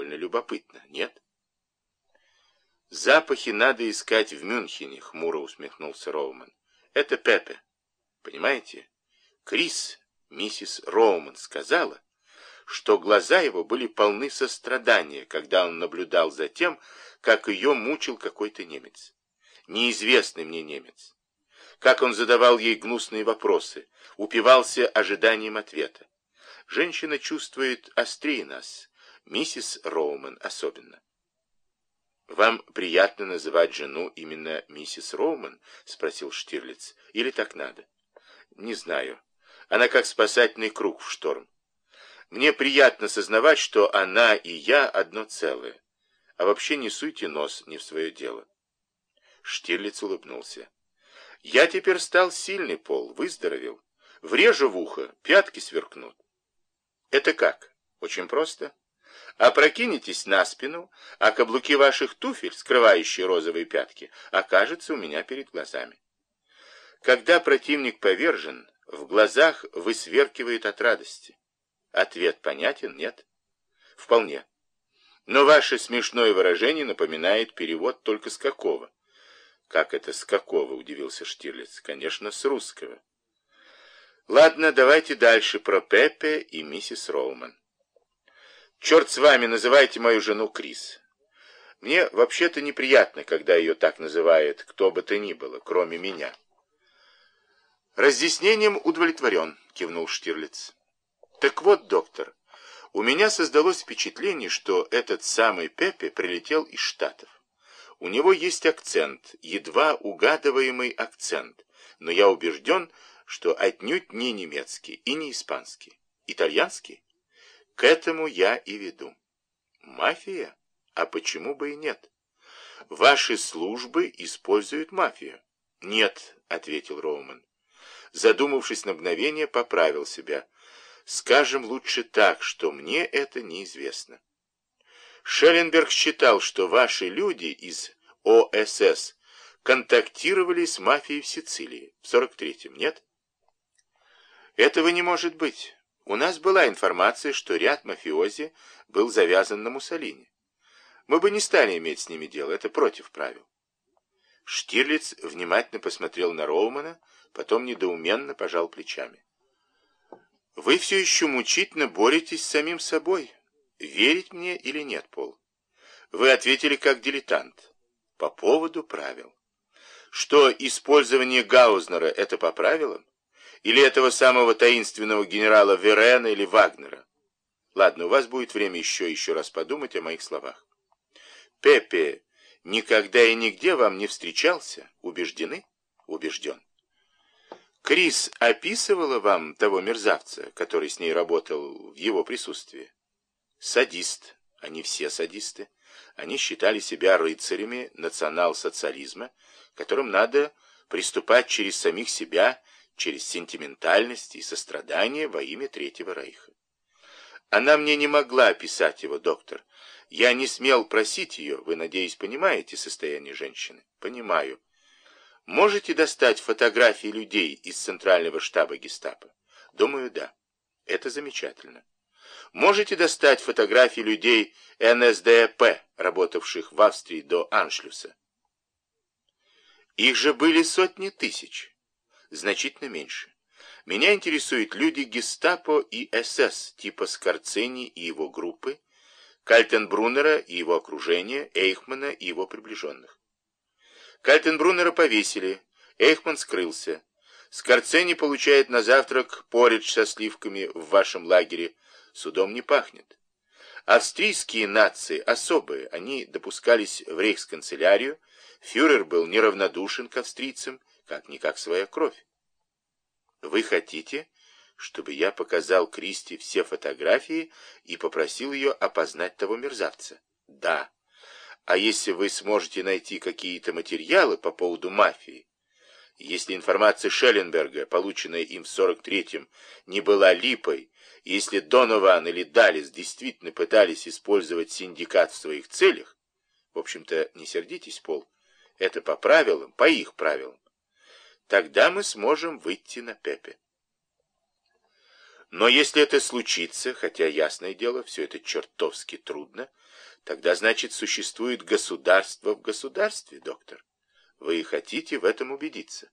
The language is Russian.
довольно любопытно, нет? Запахи надо искать в Мюнхене, хмуро усмехнулся Роуман. Это Пепе. Понимаете? Крис, миссис Роуман, сказала, что глаза его были полны сострадания, когда он наблюдал за тем, как ее мучил какой-то немец. Неизвестный мне немец. Как он задавал ей гнусные вопросы, упивался ожиданием ответа. Женщина чувствует острее нас, миссис Роуман особенно. «Вам приятно называть жену именно миссис Роуман?» — спросил Штирлиц. «Или так надо?» «Не знаю. Она как спасательный круг в шторм. Мне приятно сознавать, что она и я одно целое. А вообще не суйте нос не в свое дело». Штирлиц улыбнулся. «Я теперь стал сильный, Пол, выздоровел. Врежу в ухо, пятки сверкнут». «Это как? Очень просто». Опрокинетесь на спину, а каблуки ваших туфель, скрывающие розовые пятки, окажутся у меня перед глазами. Когда противник повержен, в глазах высверкивает от радости. Ответ понятен, нет? Вполне. Но ваше смешное выражение напоминает перевод только с какого? Как это с какого, удивился Штирлиц. Конечно, с русского. Ладно, давайте дальше про Пепе и миссис Роуман. Черт с вами, называйте мою жену Крис. Мне вообще-то неприятно, когда ее так называет кто бы то ни было, кроме меня. Разъяснением удовлетворен, кивнул Штирлиц. Так вот, доктор, у меня создалось впечатление, что этот самый Пепе прилетел из Штатов. У него есть акцент, едва угадываемый акцент, но я убежден, что отнюдь не немецкий и не испанский. Итальянский? К этому я и веду. Мафия? А почему бы и нет? Ваши службы используют мафию. Нет, ответил Роуман. Задумавшись на мгновение, поправил себя. Скажем лучше так, что мне это неизвестно. Шелленберг считал, что ваши люди из ОСС контактировали с мафией в Сицилии в 43-м, нет? Этого не может быть. У нас была информация, что ряд мафиози был завязан на Муссолини. Мы бы не стали иметь с ними дело, это против правил. Штирлиц внимательно посмотрел на Роумана, потом недоуменно пожал плечами. Вы все еще мучительно боретесь с самим собой. Верить мне или нет, Пол? Вы ответили как дилетант. По поводу правил. Что использование Гаузнера это по правилам? Или этого самого таинственного генерала Верена или Вагнера. Ладно, у вас будет время еще еще раз подумать о моих словах. Пепе никогда и нигде вам не встречался? Убеждены? Убежден. Крис описывала вам того мерзавца, который с ней работал в его присутствии? Садист. Они все садисты. Они считали себя рыцарями национал-социализма, которым надо приступать через самих себя через сентиментальность и сострадание во имя Третьего Рейха. Она мне не могла описать его, доктор. Я не смел просить ее. Вы, надеюсь, понимаете состояние женщины? Понимаю. Можете достать фотографии людей из центрального штаба гестапо? Думаю, да. Это замечательно. Можете достать фотографии людей НСДАП, работавших в Австрии до Аншлюса? Их же были сотни тысяч значительно меньше. Меня интересуют люди гестапо и СС, типа Скорцени и его группы, Кальтенбруннера и его окружения, Эйхмана и его приближенных. Кальтенбруннера повесили, Эйхман скрылся. Скорцени получает на завтрак поридж со сливками в вашем лагере. Судом не пахнет. Австрийские нации особые, они допускались в рейхсканцелярию, фюрер был неравнодушен к австрийцам, как-никак своя кровь. Вы хотите, чтобы я показал Кристи все фотографии и попросил ее опознать того мерзавца? Да. А если вы сможете найти какие-то материалы по поводу мафии, если информация Шелленберга, полученная им в 43-м, не была липой, если Донован или Далис действительно пытались использовать синдикат в своих целях, в общем-то, не сердитесь, Пол, это по правилам, по их правилам. Тогда мы сможем выйти на Пепе. Но если это случится, хотя, ясное дело, все это чертовски трудно, тогда, значит, существует государство в государстве, доктор. Вы хотите в этом убедиться?